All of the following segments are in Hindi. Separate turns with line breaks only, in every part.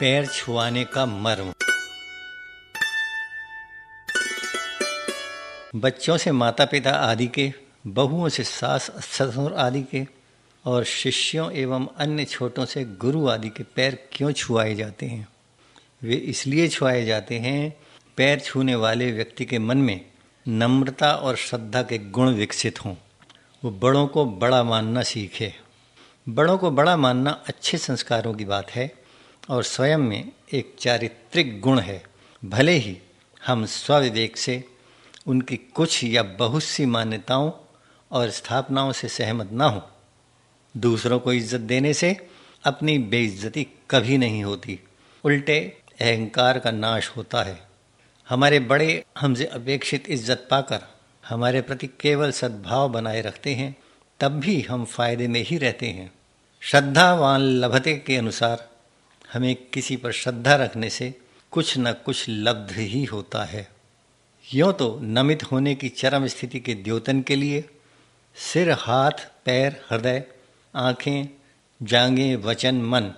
पैर छुआने का मर्म। बच्चों से माता पिता आदि के, बहुओं से सास, ससुर आदि के और शिष्यों एवं अन्य छोटों से गुरु आदि के पैर क्यों छुआए जाते हैं? वे इसलिए छुआए जाते हैं, पैर छूने वाले व्यक्ति के मन में नम्रता और श्रद्धा के गुण विकसित हों। वो बड़ों को बड़ा मानना सीखे। बड़ों को बड़ा मानना अच्छे संस्कारों की बात है। और स्वयं में एक चारित्रिक गुण है। भले ही हम स्वविवेक से उनकी कुछ या बहुत सी मान्यताओं और स्थापनाओं से सहमत ना हो, दूसरों को इज़्ज़त देने से अपनी बेइज्जती कभी नहीं होती। उल्टे अहंकार का नाश होता है। हमारे बड़े हमसे अपेक्षित इज़्ज़त पाकर हमारे प्रति केवल सद्भाव बनाए रखते हैं, तब भी हम फ़ायदे में ही रहते हैं। श्रद्धावान लभते के अनुसार हमें किसी पर श्रद्धा रखने से कुछ न कुछ लब्ध ही होता है। यों तो नमित होने की चरम स्थिति के द्योतन के लिए सिर, हाथ, पैर, हृदय, आँखें जांगे वचन, मन,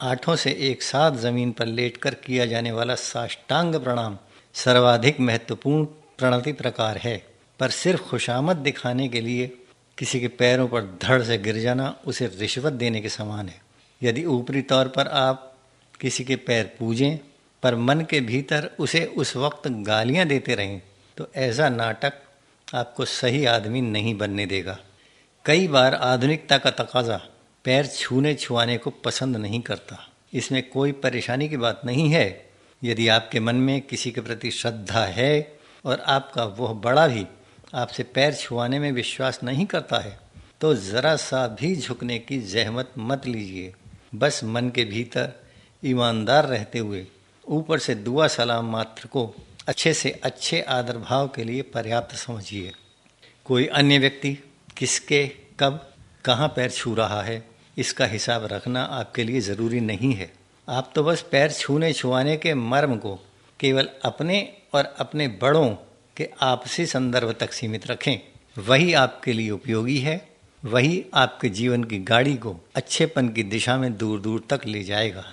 आठों से एक साथ ज़मीन पर लेटकर किया जाने वाला साष्टांग प्रणाम सर्वाधिक महत्वपूर्ण प्रणति प्रकार है। पर सिर्फ़ खुशामद दिखाने के लिए किसी के पैरों पर धड़ से गिर जाना उसे रिश्वत देने के समान है। यदि ऊपरी तौर पर आप किसी के पैर पूजें, पर मन के भीतर उसे उस वक्त गालियाँ देते रहें तो ऐसा नाटक आपको सही आदमी नहीं बनने देगा। कई बार आधुनिकता का तकाजा पैर छूने छुआने को पसंद नहीं करता। इसमें कोई परेशानी की बात नहीं है। यदि आपके मन में किसी के प्रति श्रद्धा है और आपका वह बड़ा भी आपसे पैर छुआने में विश्वास नहीं करता है तो ज़रा सा भी झुकने की जहमत मत लीजिए। बस मन के भीतर ईमानदार रहते हुए ऊपर से दुआ सलाम मात्र को अच्छे से अच्छे आदर भाव के लिए पर्याप्त समझिए। कोई अन्य व्यक्ति किसके, कब, कहाँ पैर छू रहा है, इसका हिसाब रखना आपके लिए ज़रूरी नहीं है। आप तो बस पैर छूने छुआने के मर्म को केवल अपने और अपने बड़ों के आपसी संदर्भ तक सीमित रखें। वही आपके लिए उपयोगी है। वही आपके जीवन की गाड़ी को अच्छेपन की दिशा में दूर दूर तक ले जाएगा।